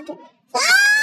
dog. Ah!